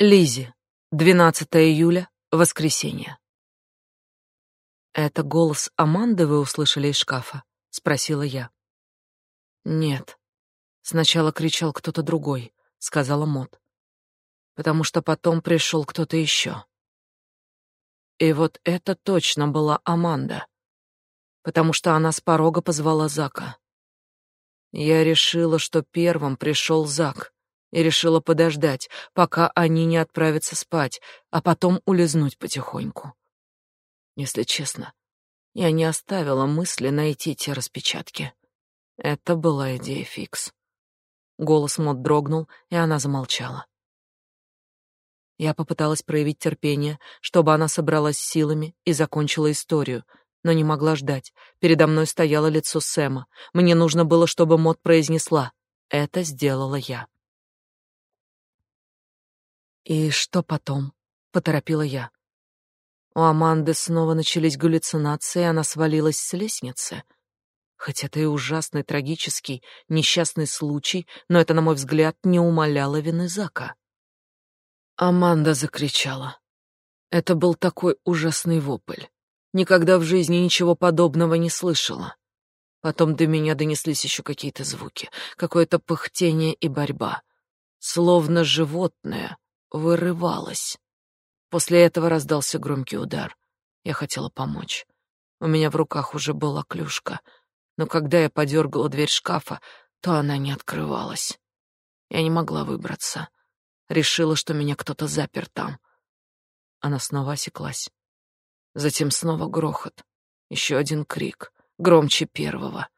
Лизи, 12 июля, воскресенье. Это голос Аманды вы услышали из шкафа, спросила я. Нет. Сначала кричал кто-то другой, сказала Мот. Потому что потом пришел кто-то еще. И вот это точно была Аманда, потому что она с порога позвала Зака. Я решила, что первым пришел Зак и решила подождать, пока они не отправятся спать, а потом улизнуть потихоньку. Если честно, я не оставила мысли найти те распечатки. Это была идея Фикс. Голос Мод дрогнул, и она замолчала. Я попыталась проявить терпение, чтобы она собралась силами и закончила историю, но не могла ждать. Передо мной стояло лицо Сэма. Мне нужно было, чтобы Мод произнесла. Это сделала я. «И что потом?» — поторопила я. У Аманды снова начались галлюцинации, она свалилась с лестницы. Хоть это и ужасный, трагический, несчастный случай, но это, на мой взгляд, не умаляло вины Зака. Аманда закричала. Это был такой ужасный вопль. Никогда в жизни ничего подобного не слышала. Потом до меня донеслись еще какие-то звуки, какое-то пыхтение и борьба. Словно животное вырывалась. После этого раздался громкий удар. Я хотела помочь. У меня в руках уже была клюшка, но когда я подергала дверь шкафа, то она не открывалась. Я не могла выбраться. Решила, что меня кто-то запер там. Она снова осеклась. Затем снова грохот. Еще один крик, громче первого.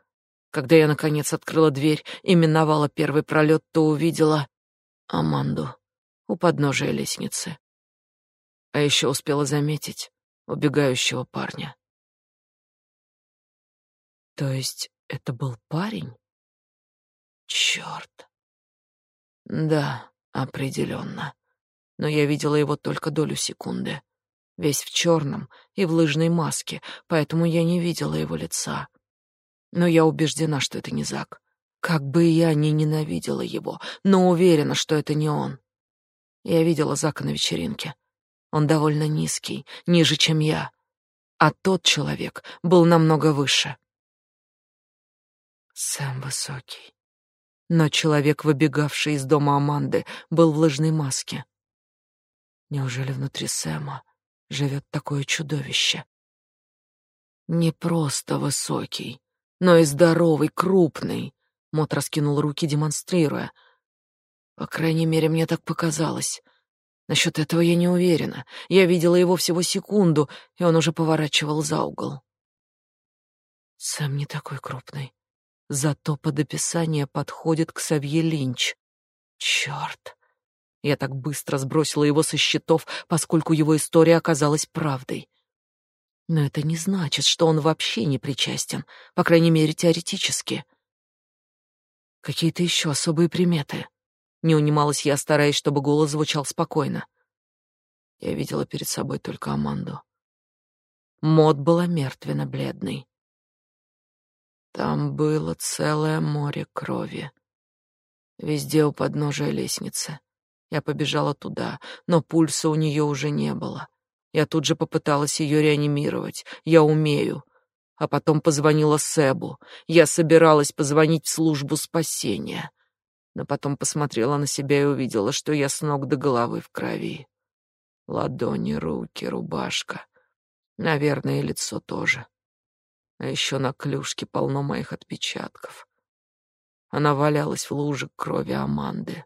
Когда я, наконец, открыла дверь и миновала первый пролет, то увидела Аманду у подножия лестницы. А еще успела заметить убегающего парня. То есть это был парень? Черт. Да, определенно. Но я видела его только долю секунды. Весь в черном и в лыжной маске, поэтому я не видела его лица. Но я убеждена, что это не Зак. Как бы я ни ненавидела его, но уверена, что это не он. Я видела Зака на вечеринке. Он довольно низкий, ниже, чем я. А тот человек был намного выше. Сэм высокий. Но человек, выбегавший из дома Аманды, был в лыжной маске. Неужели внутри Сэма живет такое чудовище? Не просто высокий, но и здоровый, крупный. Мот раскинул руки, демонстрируя — по крайней мере, мне так показалось. Насчет этого я не уверена. Я видела его всего секунду, и он уже поворачивал за угол. Сам не такой крупный. Зато под описание подходит к Савье Линч. Черт! Я так быстро сбросила его со счетов, поскольку его история оказалась правдой. Но это не значит, что он вообще не причастен, по крайней мере, теоретически. Какие-то еще особые приметы. Не унималась я, стараясь, чтобы голос звучал спокойно. Я видела перед собой только Аманду. Мод была мертвенно-бледной. Там было целое море крови. Везде у подножия лестницы. Я побежала туда, но пульса у нее уже не было. Я тут же попыталась ее реанимировать. Я умею. А потом позвонила Себу. Я собиралась позвонить в службу спасения но потом посмотрела на себя и увидела, что я с ног до головы в крови. Ладони, руки, рубашка. Наверное, и лицо тоже. А еще на клюшке полно моих отпечатков. Она валялась в луже крови Аманды.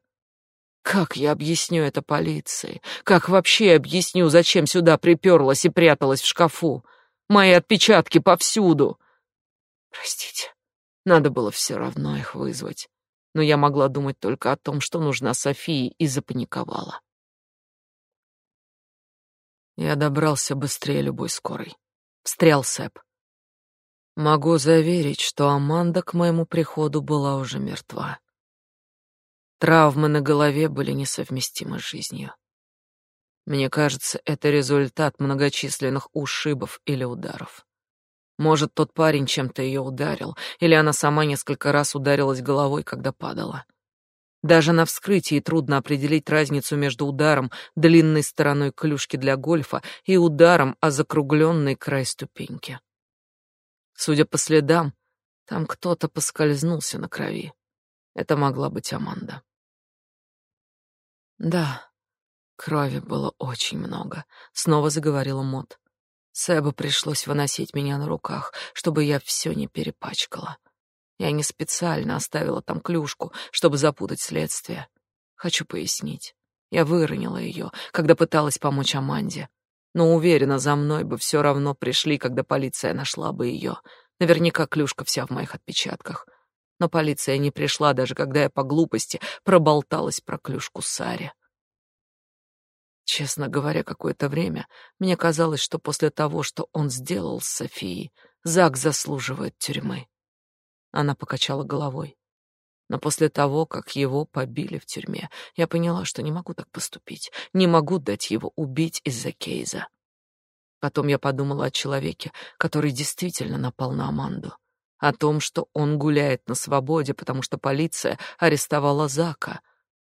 Как я объясню это полиции? Как вообще объясню, зачем сюда приперлась и пряталась в шкафу? Мои отпечатки повсюду. Простите, надо было все равно их вызвать но я могла думать только о том, что нужна Софии, и запаниковала. Я добрался быстрее любой скорой. Встрял Сэп. Могу заверить, что Аманда к моему приходу была уже мертва. Травмы на голове были несовместимы с жизнью. Мне кажется, это результат многочисленных ушибов или ударов. Может, тот парень чем-то ее ударил, или она сама несколько раз ударилась головой, когда падала. Даже на вскрытии трудно определить разницу между ударом длинной стороной клюшки для гольфа и ударом о закругленный край ступеньки. Судя по следам, там кто-то поскользнулся на крови. Это могла быть Аманда. Да, крови было очень много, снова заговорила Мот. Сэбу пришлось выносить меня на руках, чтобы я все не перепачкала. Я не специально оставила там клюшку, чтобы запутать следствие. Хочу пояснить. Я выронила ее, когда пыталась помочь Аманде. Но уверена, за мной бы все равно пришли, когда полиция нашла бы ее. Наверняка клюшка вся в моих отпечатках. Но полиция не пришла, даже когда я по глупости проболталась про клюшку Саре. Честно говоря, какое-то время мне казалось, что после того, что он сделал с Софией, Зак заслуживает тюрьмы. Она покачала головой. Но после того, как его побили в тюрьме, я поняла, что не могу так поступить. Не могу дать его убить из-за Кейза. Потом я подумала о человеке, который действительно напал на Аманду. О том, что он гуляет на свободе, потому что полиция арестовала Зака.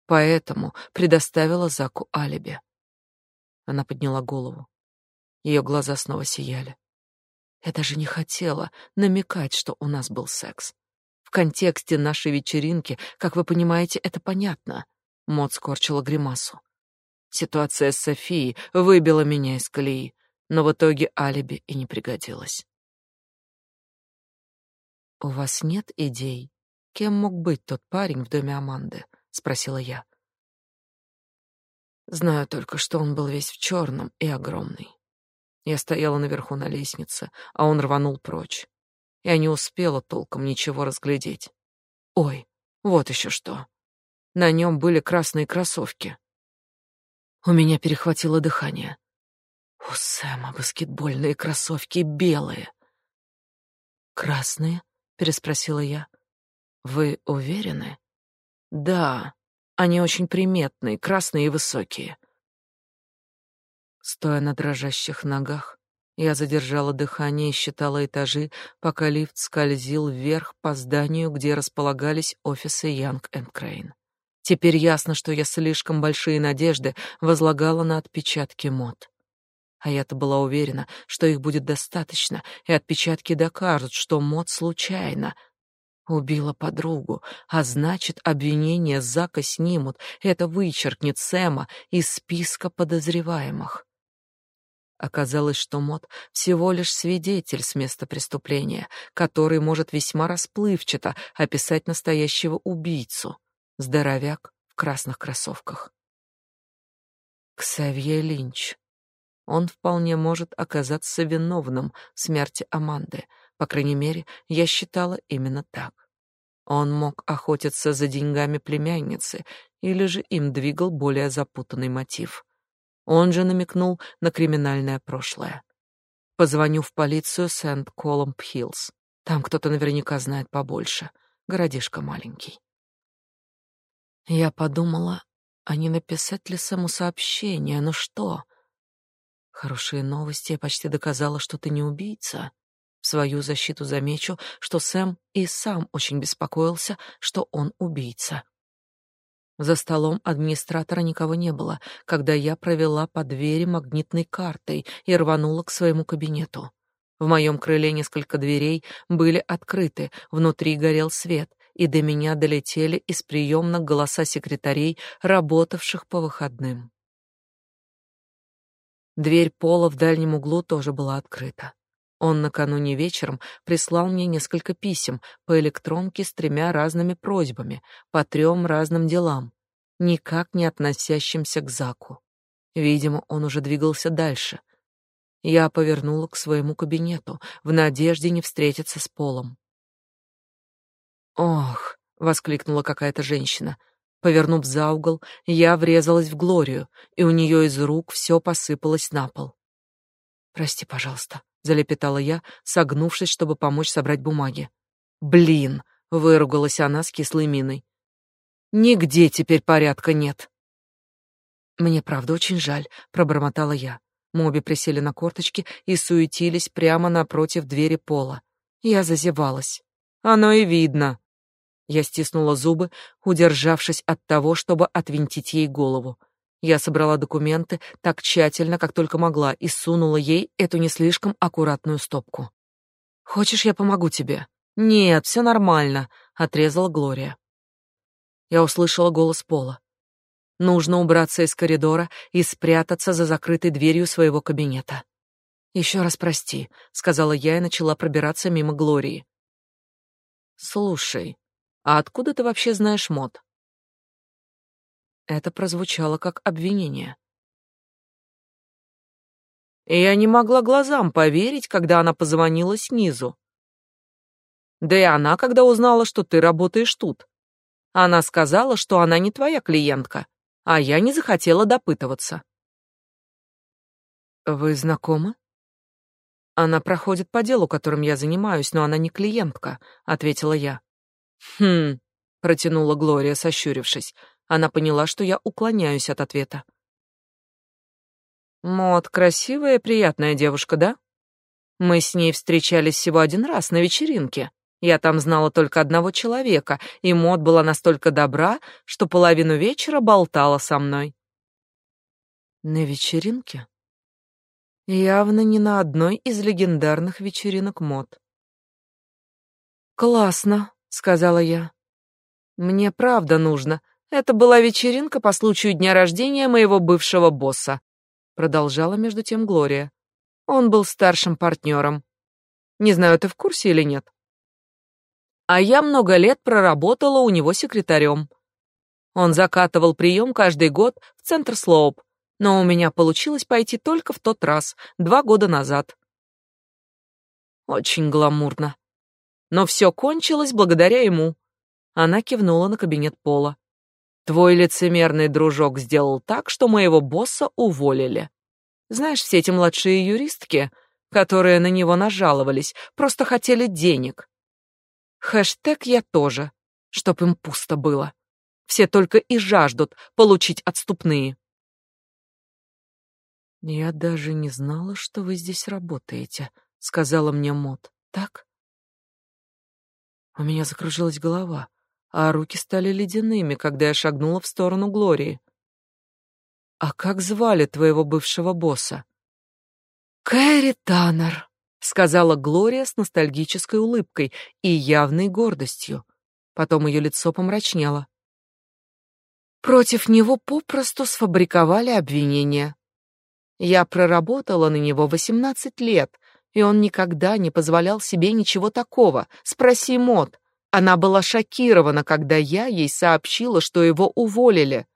Поэтому предоставила Заку алиби. Она подняла голову. Ее глаза снова сияли. Я даже не хотела намекать, что у нас был секс. В контексте нашей вечеринки, как вы понимаете, это понятно. Мод скорчила гримасу. Ситуация с Софией выбила меня из колеи, но в итоге алиби и не пригодилось. «У вас нет идей, кем мог быть тот парень в доме Аманды?» — спросила я. Знаю только, что он был весь в черном и огромный. Я стояла наверху на лестнице, а он рванул прочь. Я не успела толком ничего разглядеть. Ой, вот еще что. На нем были красные кроссовки. У меня перехватило дыхание. У Сэма баскетбольные кроссовки белые. Красные? переспросила я. Вы уверены? Да, они очень приметные, красные и высокие. Стоя на дрожащих ногах, я задержала дыхание и считала этажи, пока лифт скользил вверх по зданию, где располагались офисы Янг энд Крейн. Теперь ясно, что я слишком большие надежды возлагала на отпечатки мод. А я-то была уверена, что их будет достаточно, и отпечатки докажут, что мод случайно убила подругу, а значит, обвинения Зака снимут, это вычеркнет Сэма из списка подозреваемых. Оказалось, что Мот всего лишь свидетель с места преступления, который может весьма расплывчато описать настоящего убийцу. Здоровяк в красных кроссовках. Ксавье Линч. Он вполне может оказаться виновным в смерти Аманды. По крайней мере, я считала именно так. Он мог охотиться за деньгами племянницы, или же им двигал более запутанный мотив. Он же намекнул на криминальное прошлое. Позвоню в полицию Сент-Колумб-Хиллз. Там кто-то наверняка знает побольше. Городишко маленький. Я подумала, а не написать ли саму сообщение, но что? Хорошие новости, я почти доказала, что ты не убийца. В свою защиту замечу, что Сэм и сам очень беспокоился, что он убийца. За столом администратора никого не было, когда я провела по двери магнитной картой и рванула к своему кабинету. В моем крыле несколько дверей были открыты, внутри горел свет, и до меня долетели из приемных голоса секретарей, работавших по выходным. Дверь пола в дальнем углу тоже была открыта. Он накануне вечером прислал мне несколько писем по электронке с тремя разными просьбами по трем разным делам, никак не относящимся к Заку. Видимо, он уже двигался дальше. Я повернула к своему кабинету в надежде не встретиться с Полом. «Ох!» — воскликнула какая-то женщина. Повернув за угол, я врезалась в Глорию, и у нее из рук все посыпалось на пол. «Прости, пожалуйста», залепетала я, согнувшись, чтобы помочь собрать бумаги. Блин, выругалась она с кислой миной. Нигде теперь порядка нет. Мне правда очень жаль, пробормотала я. Мы обе присели на корточки и суетились прямо напротив двери пола. Я зазевалась. Оно и видно. Я стиснула зубы, удержавшись от того, чтобы отвинтить ей голову. Я собрала документы так тщательно, как только могла, и сунула ей эту не слишком аккуратную стопку. «Хочешь, я помогу тебе?» «Нет, все нормально», — отрезала Глория. Я услышала голос Пола. Нужно убраться из коридора и спрятаться за закрытой дверью своего кабинета. «Еще раз прости», — сказала я и начала пробираться мимо Глории. «Слушай, а откуда ты вообще знаешь мод?» Это прозвучало как обвинение. И я не могла глазам поверить, когда она позвонила снизу. Да и она, когда узнала, что ты работаешь тут. Она сказала, что она не твоя клиентка, а я не захотела допытываться. Вы знакомы? Она проходит по делу, которым я занимаюсь, но она не клиентка, ответила я. Хм, протянула Глория, сощурившись. Она поняла, что я уклоняюсь от ответа. Мод красивая, приятная девушка, да? Мы с ней встречались всего один раз на вечеринке. Я там знала только одного человека, и Мод была настолько добра, что половину вечера болтала со мной. На вечеринке? Явно не на одной из легендарных вечеринок Мод. «Классно», — сказала я. «Мне правда нужно. Это была вечеринка по случаю дня рождения моего бывшего босса», — продолжала между тем Глория. «Он был старшим партнером. Не знаю, ты в курсе или нет?» а я много лет проработала у него секретарем. Он закатывал прием каждый год в центр Слоуп, но у меня получилось пойти только в тот раз, два года назад. Очень гламурно. Но все кончилось благодаря ему. Она кивнула на кабинет Пола. Твой лицемерный дружок сделал так, что моего босса уволили. Знаешь, все эти младшие юристки, которые на него нажаловались, просто хотели денег. Хэштег я тоже, чтоб им пусто было. Все только и жаждут получить отступные. Я даже не знала, что вы здесь работаете, сказала мне Мот. Так? У меня закружилась голова, а руки стали ледяными, когда я шагнула в сторону Глории. А как звали твоего бывшего босса? Кэрри Таннер сказала Глория с ностальгической улыбкой и явной гордостью. Потом ее лицо помрачнело. Против него попросту сфабриковали обвинения. Я проработала на него восемнадцать лет, и он никогда не позволял себе ничего такого. Спроси Мот. Она была шокирована, когда я ей сообщила, что его уволили.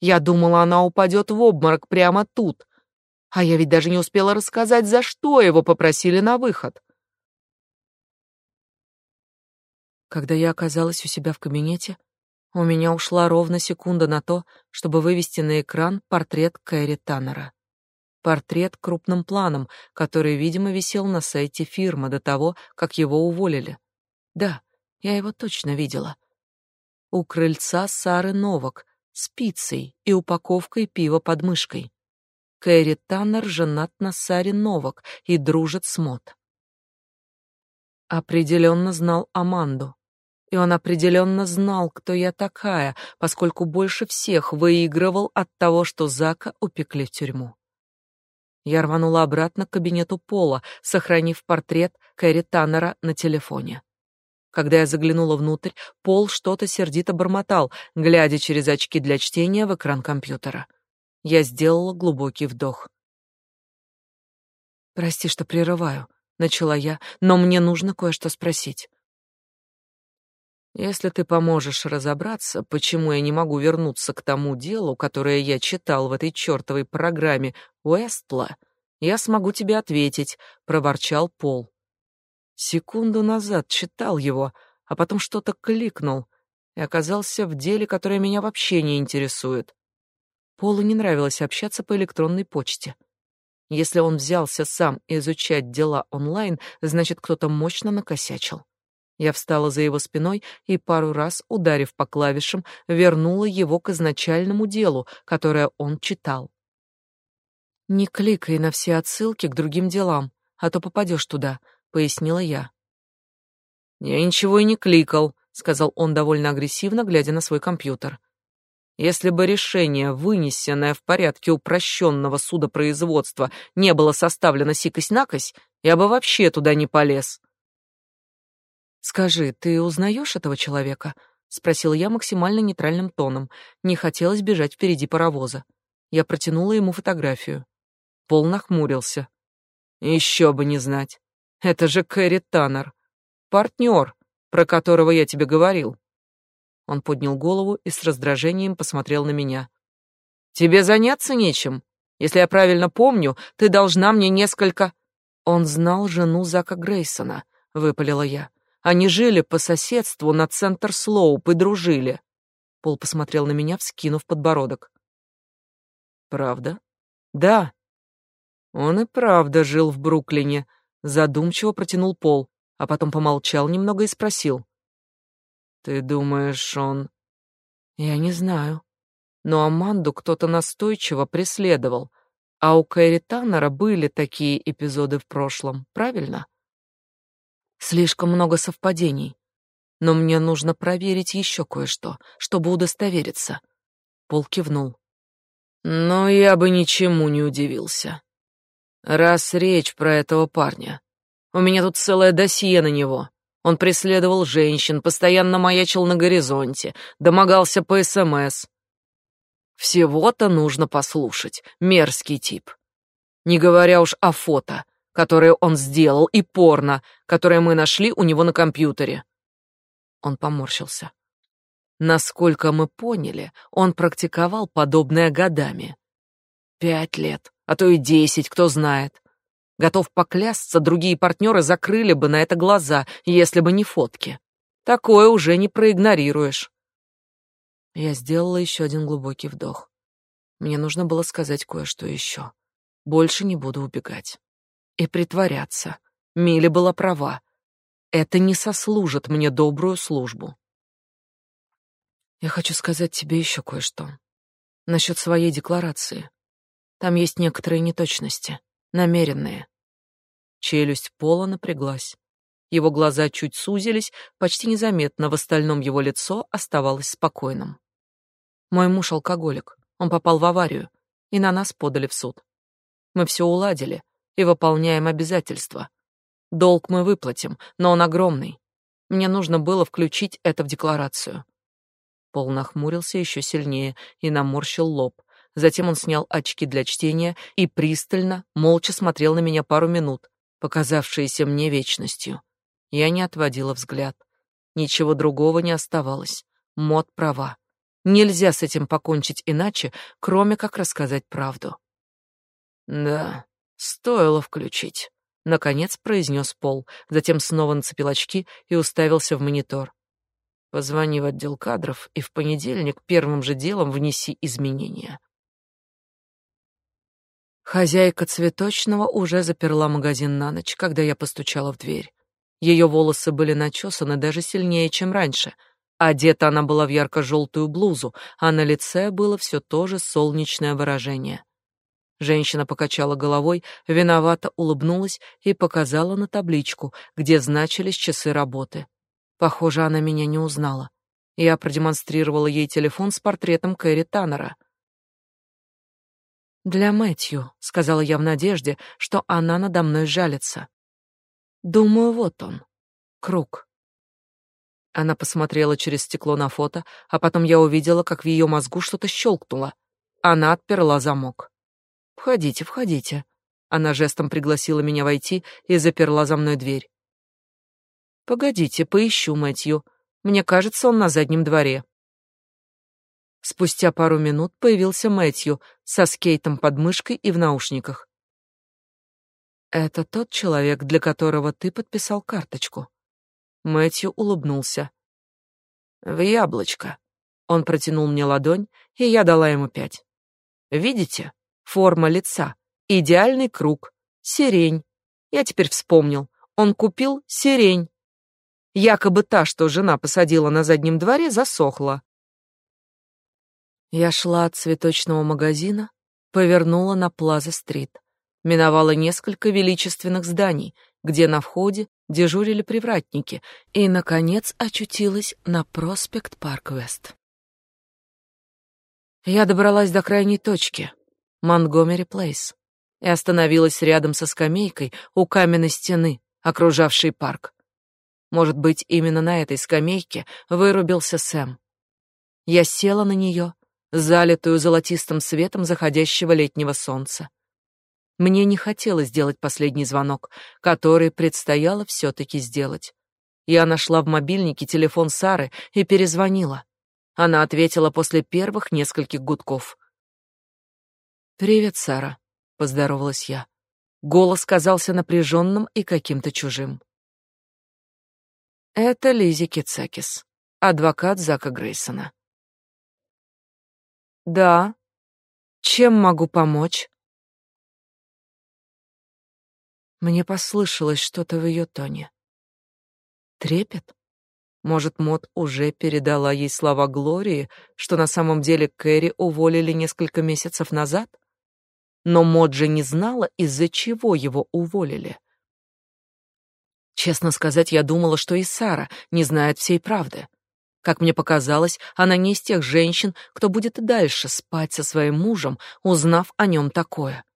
Я думала, она упадет в обморок прямо тут, а я ведь даже не успела рассказать, за что его попросили на выход. Когда я оказалась у себя в кабинете, у меня ушла ровно секунда на то, чтобы вывести на экран портрет Кэрри Таннера. Портрет крупным планом, который, видимо, висел на сайте фирмы до того, как его уволили. Да, я его точно видела. У крыльца Сары Новак с пиццей и упаковкой пива под мышкой. Кэрри Таннер женат на Саре Новак и дружит с Мот. Определенно знал Аманду. И он определенно знал, кто я такая, поскольку больше всех выигрывал от того, что Зака упекли в тюрьму. Я рванула обратно к кабинету Пола, сохранив портрет Кэрри Таннера на телефоне. Когда я заглянула внутрь, Пол что-то сердито бормотал, глядя через очки для чтения в экран компьютера. Я сделала глубокий вдох. Прости, что прерываю, начала я, но мне нужно кое-что спросить. Если ты поможешь разобраться, почему я не могу вернуться к тому делу, которое я читал в этой чертовой программе Уэстла, я смогу тебе ответить, проворчал Пол. Секунду назад читал его, а потом что-то кликнул и оказался в деле, которое меня вообще не интересует. Полу не нравилось общаться по электронной почте. Если он взялся сам изучать дела онлайн, значит, кто-то мощно накосячил. Я встала за его спиной и пару раз, ударив по клавишам, вернула его к изначальному делу, которое он читал. «Не кликай на все отсылки к другим делам, а то попадешь туда», — пояснила я. «Я ничего и не кликал», — сказал он довольно агрессивно, глядя на свой компьютер. Если бы решение, вынесенное в порядке упрощенного судопроизводства, не было составлено сикось-накось, я бы вообще туда не полез. «Скажи, ты узнаешь этого человека?» — спросил я максимально нейтральным тоном. Не хотелось бежать впереди паровоза. Я протянула ему фотографию. Пол нахмурился. «Еще бы не знать. Это же Кэрри Таннер. Партнер, про которого я тебе говорил. Он поднял голову и с раздражением посмотрел на меня. Тебе заняться нечем. Если я правильно помню, ты должна мне несколько Он знал жену Зака Грейсона, выпалила я. Они жили по соседству на центр Слоуп и дружили. Пол посмотрел на меня, вскинув подбородок. Правда? Да. Он и правда жил в Бруклине, задумчиво протянул Пол, а потом помолчал немного и спросил: ты думаешь, он... Я не знаю. Но Аманду кто-то настойчиво преследовал, а у Кэрри Таннера были такие эпизоды в прошлом, правильно? Слишком много совпадений. Но мне нужно проверить еще кое-что, чтобы удостовериться. Пол кивнул. Но я бы ничему не удивился. Раз речь про этого парня. У меня тут целое досье на него. Он преследовал женщин, постоянно маячил на горизонте, домогался по СМС. Всего-то нужно послушать. Мерзкий тип. Не говоря уж о фото, которое он сделал, и порно, которое мы нашли у него на компьютере. Он поморщился. Насколько мы поняли, он практиковал подобное годами. Пять лет, а то и десять, кто знает. Готов поклясться, другие партнеры закрыли бы на это глаза, если бы не фотки. Такое уже не проигнорируешь. Я сделала еще один глубокий вдох. Мне нужно было сказать кое-что еще. Больше не буду убегать. И притворяться. Милли была права. Это не сослужит мне добрую службу. Я хочу сказать тебе еще кое-что. Насчет своей декларации. Там есть некоторые неточности намеренные. Челюсть Пола напряглась. Его глаза чуть сузились, почти незаметно, в остальном его лицо оставалось спокойным. Мой муж алкоголик. Он попал в аварию, и на нас подали в суд. Мы все уладили и выполняем обязательства. Долг мы выплатим, но он огромный. Мне нужно было включить это в декларацию. Пол нахмурился еще сильнее и наморщил лоб. Затем он снял очки для чтения и пристально, молча смотрел на меня пару минут, показавшиеся мне вечностью. Я не отводила взгляд. Ничего другого не оставалось. Мод права. Нельзя с этим покончить иначе, кроме как рассказать правду. Да, стоило включить. Наконец произнес Пол, затем снова нацепил очки и уставился в монитор. Позвони в отдел кадров и в понедельник первым же делом внеси изменения. Хозяйка цветочного уже заперла магазин на ночь, когда я постучала в дверь. Ее волосы были начесаны даже сильнее, чем раньше. Одета она была в ярко-желтую блузу, а на лице было все то же солнечное выражение. Женщина покачала головой, виновато улыбнулась и показала на табличку, где значились часы работы. Похоже, она меня не узнала. Я продемонстрировала ей телефон с портретом Кэрри Таннера — «Для Мэтью», — сказала я в надежде, что она надо мной жалится. «Думаю, вот он. Круг». Она посмотрела через стекло на фото, а потом я увидела, как в ее мозгу что-то щелкнуло. Она отперла замок. «Входите, входите». Она жестом пригласила меня войти и заперла за мной дверь. «Погодите, поищу Мэтью. Мне кажется, он на заднем дворе». Спустя пару минут появился Мэтью со скейтом под мышкой и в наушниках. Это тот человек, для которого ты подписал карточку. Мэтью улыбнулся. В яблочко. Он протянул мне ладонь, и я дала ему пять. Видите? Форма лица. Идеальный круг. Сирень. Я теперь вспомнил. Он купил сирень. Якобы та, что жена посадила на заднем дворе, засохла. Я шла от цветочного магазина, повернула на Плаза-стрит, миновала несколько величественных зданий, где на входе дежурили привратники, и, наконец, очутилась на проспект Парк-Вест. Я добралась до крайней точки, Монгомери Плейс, и остановилась рядом со скамейкой у каменной стены, окружавшей парк. Может быть, именно на этой скамейке вырубился Сэм. Я села на нее, залитую золотистым светом заходящего летнего солнца. Мне не хотелось сделать последний звонок, который предстояло все-таки сделать. Я нашла в мобильнике телефон Сары и перезвонила. Она ответила после первых нескольких гудков. «Привет, Сара», — поздоровалась я. Голос казался напряженным и каким-то чужим. «Это Лизи Кицакис, адвокат Зака Грейсона». «Да. Чем могу помочь?» Мне послышалось что-то в ее тоне. Трепет? Может, Мот уже передала ей слова Глории, что на самом деле Кэрри уволили несколько месяцев назад? Но Мот же не знала, из-за чего его уволили. Честно сказать, я думала, что и Сара не знает всей правды. Как мне показалось, она не из тех женщин, кто будет дальше спать со своим мужем, узнав о нем такое.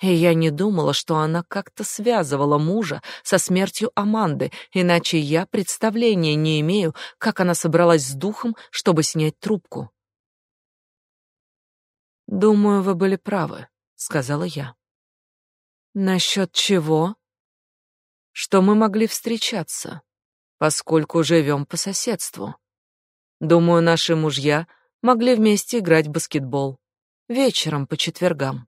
И я не думала, что она как-то связывала мужа со смертью Аманды, иначе я представления не имею, как она собралась с духом, чтобы снять трубку. «Думаю, вы были правы», — сказала я. «Насчет чего?» «Что мы могли встречаться, поскольку живем по соседству. Думаю, наши мужья могли вместе играть в баскетбол. Вечером по четвергам».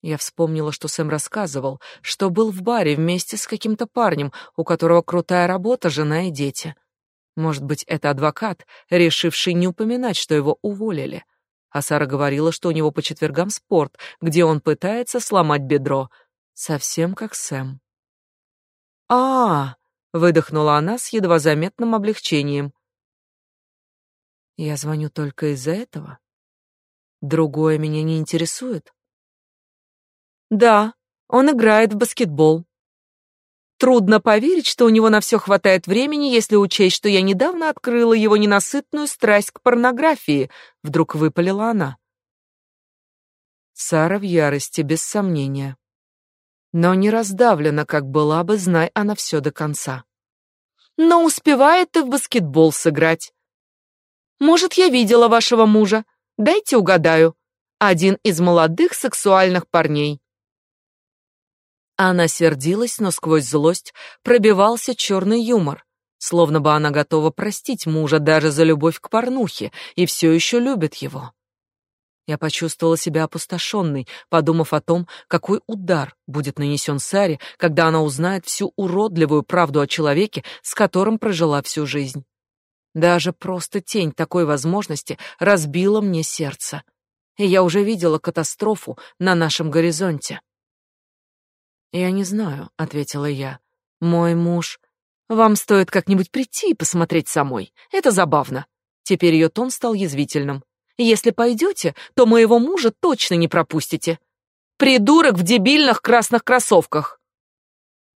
Я вспомнила, что Сэм рассказывал, что был в баре вместе с каким-то парнем, у которого крутая работа, жена и дети. Может быть, это адвокат, решивший не упоминать, что его уволили. А Сара говорила, что у него по четвергам спорт, где он пытается сломать бедро. Совсем как Сэм. а, -а, -а выдохнула она с едва заметным облегчением. Я звоню только из-за этого. Другое меня не интересует. Да, он играет в баскетбол. Трудно поверить, что у него на все хватает времени, если учесть, что я недавно открыла его ненасытную страсть к порнографии, вдруг выпалила она. Сара в ярости, без сомнения. Но не раздавлена, как была бы, знай она все до конца. Но успевает ты в баскетбол сыграть. Может, я видела вашего мужа? Дайте угадаю. Один из молодых сексуальных парней. Она сердилась, но сквозь злость пробивался черный юмор, словно бы она готова простить мужа даже за любовь к порнухе и все еще любит его. Я почувствовала себя опустошенной, подумав о том, какой удар будет нанесен Саре, когда она узнает всю уродливую правду о человеке, с которым прожила всю жизнь. Даже просто тень такой возможности разбила мне сердце. И я уже видела катастрофу на нашем горизонте. «Я не знаю», — ответила я. «Мой муж...» «Вам стоит как-нибудь прийти и посмотреть самой. Это забавно». Теперь ее тон стал язвительным. «Если пойдете, то моего мужа точно не пропустите. Придурок в дебильных красных кроссовках».